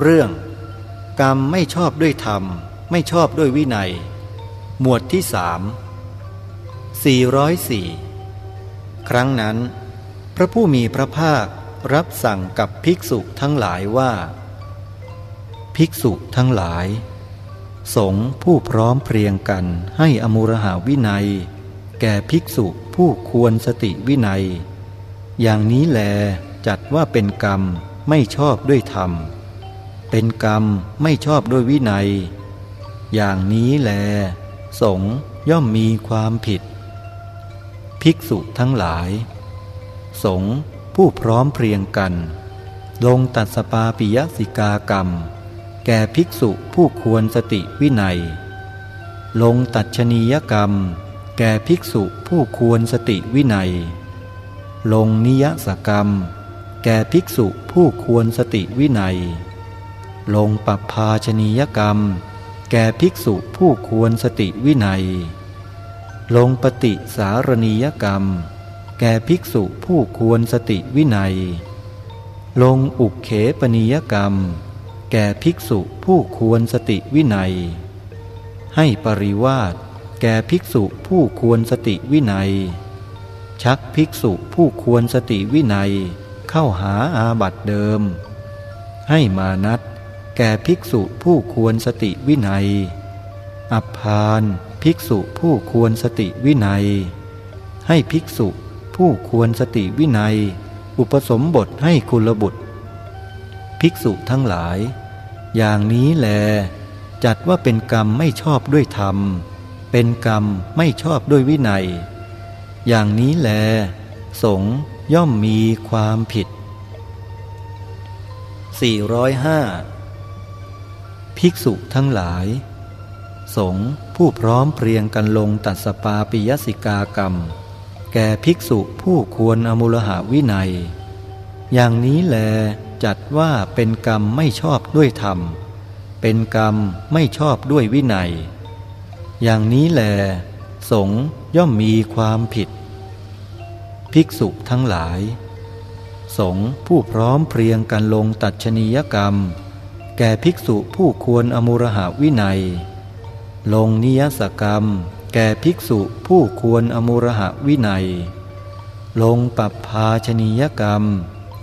เรื่อง กรรมไม่ชอบด้วยธรรม ไม่ชอบด้วยวินัย หมวดที่สาม404 ครั้งนั้น พระผู้มีพระภาครับสั่งกับภิกษุทั้งหลายว่า ภิกษุทั้งหลาย สงผู้พร้อมเพรียงกันให้อมุรหาวินัย แก่ภิกษุผู้ควรสติวินัย อย่างนี้แลจัดว่าเป็นกรรมไม่ชอบด้วยธรรม เป็นกรรมไม่ชอบด้วยวินัย อย่างนี้แล สงย่อมมีความผิด ภิกษุทั้งหลาย สงผู้พร้อมเพรียงกัน ลงตัดสปาปิยสิกากรรม แก่ภิกษุผู้ควรสติวินัย ลงตัดชนียกรรม แก่ภิกษุผู้ควรสติวินัย ลงนิยสกรรม แก่ภิกษุผู้ควรสติวินัย ลงปัพพาชนียกรรม แก่ภิกษุผู้ควรสติวินัย ลงปฏิสารณียกรรม แก่ภิกษุผู้ควรสติวินัย ลงอุกเขปนียกรรม แก่ภิกษุผู้ควรสติวินัย ให้ปริวาสแก่ภิกษุผู้ควรสติวินัย ชักภิกษุผู้ควรสติวินัย เข้าหาอาบัติเดิม ให้มานัต แก่ภิกษุผู้ควรสติวินัย อัพภานภิกษุผู้ควรสติวินัย ให้ภิกษุผู้ควรสติวินัย อุปสมบทให้กุลบุตร ภิกษุทั้งหลาย อย่างนี้แล จัดว่าเป็นกรรมไม่ชอบด้วยธรรม เป็นกรรมไม่ชอบด้วยวินัย อย่างนี้แล สงย่อมมีความผิด 405 ภิกษุทั้งหลาย สงผู้พร้อมเพรียงกันลงตัดสปาปิยสิกากรรม แก่ภิกษุผู้ควรอมุลหาวินัย อย่างนี้แลจัดว่าเป็นกรรมไม่ชอบด้วยธรรม เป็นกรรมไม่ชอบด้วยวินัย อย่างนี้แล สงย่อมมีความผิด ภิกษุทั้งหลาย สงผู้พร้อมเพรียงกันลงตัดชนียกรรม แก่ภิกษุผู้ควรอมุรหาวินัย ลงนิยสกรรม แก่ภิกษุผู้ควรอมุรหะวินัย ลงปัปภาชนียกรรม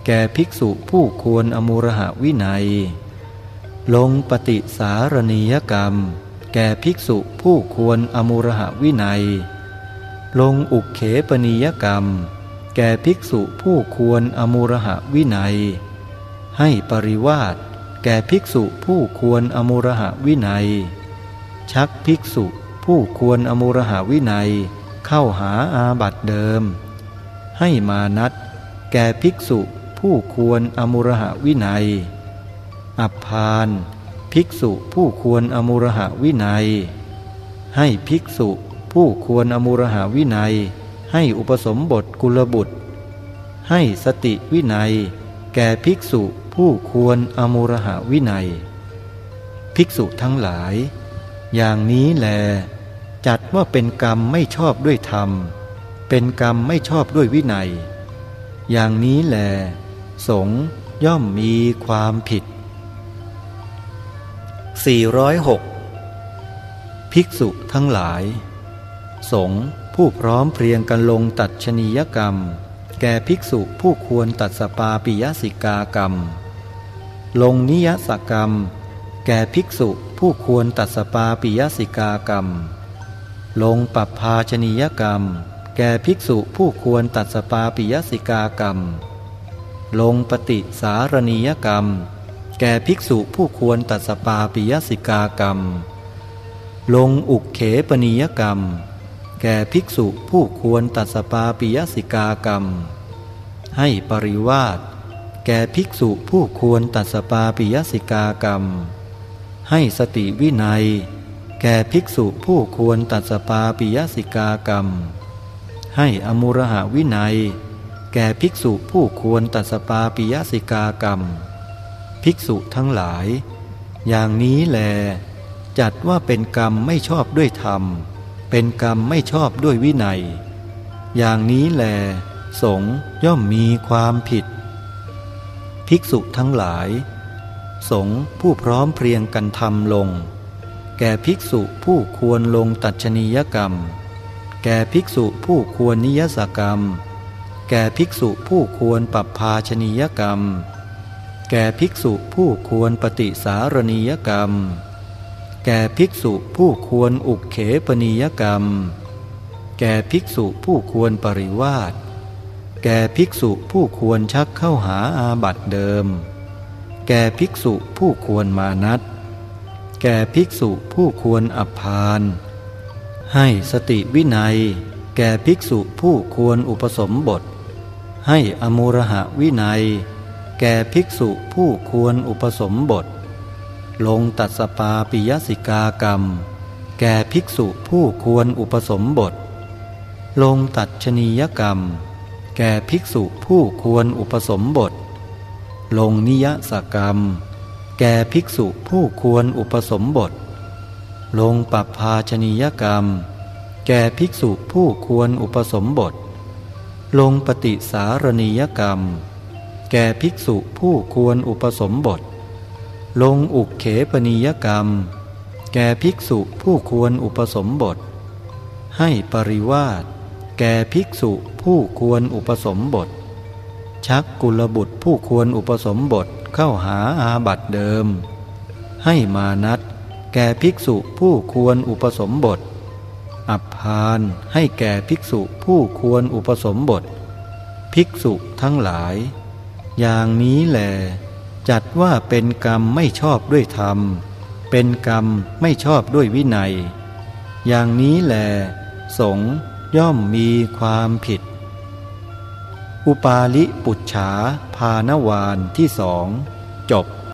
แก่ภิกษุผู้ควรอมุรหะวินัย ลงปฏิสารณียกรรม แก่ภิกษุผู้ควรอมุรหะวินัย ลงอุกเขปนิยกรรม แก่ภิกษุผู้ควรอมุรหะวินัย ให้ปริวาส แก่ภิกษุผู้ควรอมุรหะวินัย ชักภิกษุผู้ควรอมุรหาวินัย เข้าหาอาบัตเดิม ให้มานัดแก่ภิกษุผู้ควรอมุรหาวินัย อัพาน ภิกษุผู้ควรอมุรหาวินัย ให้ภิกษุผู้ควรอมุรหาวินัย ให้อุปสมบทกุลบุตร ให้สติวินัย แก่ภิกษุ ผู้ควรอมุรหาวินัย ภิกษุทั้งหลาย อย่างนี้แล จัดว่าเป็นกรรมไม่ชอบด้วยธรรม เป็นกรรมไม่ชอบด้วยวินัย อย่างนี้แล สงย่อมมีความผิด 406 ภิกษุทั้งหลาย สงผู้พร้อมเพรียงกันลงตัดชนียกรรม แก่ภิกษุผู้ควรตัดสปาปิยสิกากรรม ลงนิยสกรรม แก่ภิกษุผู้ควรตัดสปาปิยสิกากรรม ลงปัปภาชนียกรรม แก่ภิกษุผู้ควรตัดสปาปิยสิกากรรม ลงปฏิสารณียกรรม แก่ภิกษุผู้ควรตัดสปาปิยสิกากรรม ลงอุกเขปนิยกรรม แก่ภิกษุผู้ควรตัดสปาปิยสิกากรรม ให้ปริวาส แก่ภิกษุผู้ควรตัสสปาปิยสิกากรรม ให้สติวินัย แก่ภิกษุผู้ควรตัสสปาปิยสิกากรรม ให้อมุระหาวินัย แก่ภิกษุผู้ควรตัสสปาปิยสิกากรรม ภิกษุทั้งหลาย อย่างนี้แล จัดว่าเป็นกรรมไม่ชอบด้วยธรรม เป็นกรรมไม่ชอบด้วยวินัย อย่างนี้แล สงย่อมมีความผิด ภิกษุทั้งหลาย สงผู้พร้อมเพรียงกันทำลง แก่ภิกษุผู้ควรลงตัชนียกรรม แก่ภิกษุผู้ควรนิยสกรรม แก่ภิกษุผู้ควรปรับภาชนียกรรม แก่ภิกษุผู้ควรปฏิสารณียกรรม แก่ภิกษุผู้ควรอุกเขปนียกรรม แก่ภิกษุผู้ควรปริวาส แก่ภิกษุผู้ควรชักเข้าหาอาบัติเดิม แก่ภิกษุผู้ควรมานัดแก่ภิกษุผู้ควรอัพาน ให้สติวินัย แก่ภิกษุผู้ควรอุปสมบท ให้อมูรหะวินัย แก่ภิกษุผู้ควรอุปสมบท ลงตัดสปาปิยสิกากรรม แก่ภิกษุผู้ควรอุปสมบท ลงตัดชนียกรรม แก่ภิกษุผู้ควรอุปสมบท ลงนิยสกรรม แก่ภิกษุผู้ควรอุปสมบท ลงปัปภาชนียกรรม แก่ภิกษุผู้ควรอุปสมบท ลงปฏิสารณียกรรม แก่ภิกษุผู้ควรอุปสมบท ลงอุกเขปนิยกรรม แก่ภิกษุผู้ควรอุปสมบท ให้ปริวาส แก่ภิกษุผู้ควรอุปสมบท ชักกุลบุตรผู้ควรอุปสมบทเข้าหาอาบัตเดิม ให้มานัดแก่ภิกษุผู้ควรอุปสมบท อับพานให้แก่ภิกษุผู้ควรอุปสมบท ภิกษุทั้งหลาย อย่างนี้แหลจัดว่าเป็นกรรมไม่ชอบด้วยธรรม เป็นกรรมไม่ชอบด้วยวินัย อย่างนี้แหลสง ย่อมมีความผิด อุปาลิปุจฉาพานวานที่สองจบ